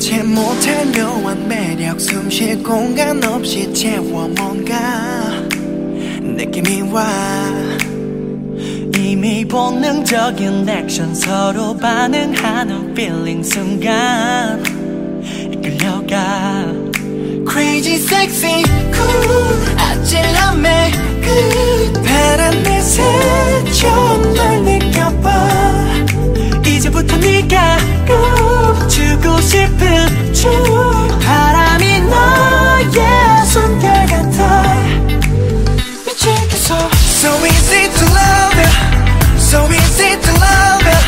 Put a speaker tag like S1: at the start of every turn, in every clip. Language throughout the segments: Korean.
S1: 채 못한 묘한 매력 숨 쉴 공간 없이 채워 뭔가 느낌이 와
S2: 이미 본능적인 액션 서로 반응하는 feeling 순간 이끌려가.
S1: Crazy sexy So easy to love you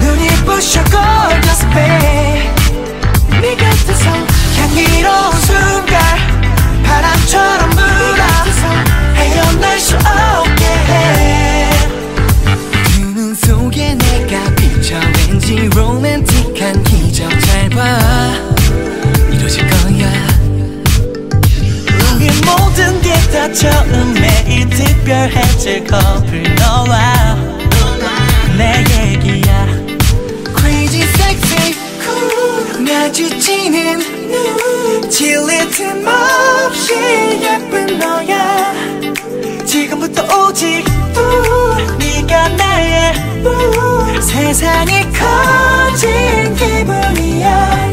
S1: 눈이 부셔 gorgeous babe. 네 곁에서 향기로운 순간 바람처럼 불어. 헤어날 수 없게. 해 두 눈 속에 내가 비쳐 왠지 로맨틱한 기적 잘봐. 이루어질 거야.
S2: 우리 모든 게 다 처음에 이 특별해질 커플 너와
S1: 질릴 틈 없이 예쁜 너야.
S2: 지금부터 오직 우 네가 나의 우.
S1: 세상이 커진 기분이야.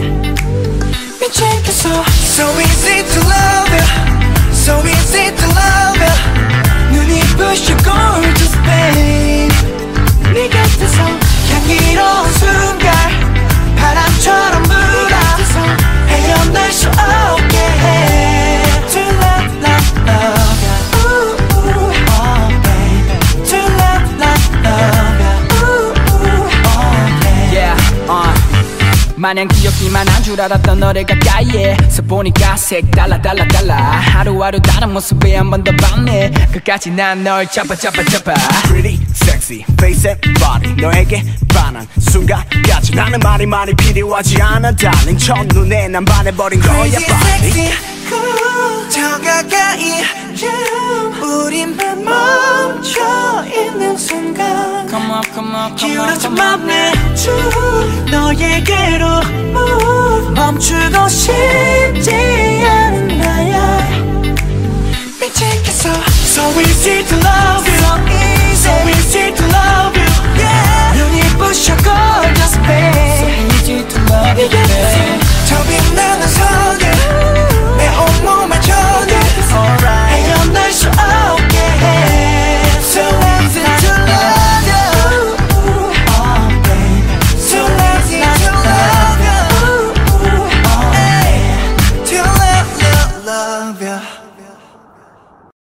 S1: 미치겠어 So easy to love
S3: 마냥 귀엽기만 한 줄 알았던 너를 가까이에. 서 보니까 색 달라 달라 달라. 하루하루 다른 모습에 한 번 더 반해 끝까지 난 널 잡아 잡아 잡아.
S4: Pretty sexy face and body. 너에게 반한 순간까지 나는 말이 많이 필요하지 않아 darling 첫눈에 난 반해버린 거야
S1: Crazy sexy cool. 더 가까이 yeah. 우리만 멈춰
S3: Come on come on come on
S1: 기울어진
S3: come on
S1: 맘에 쭉 너에게로 move. 멈추고 싶지 않은 나야 미치겠어 So easy to love you So easy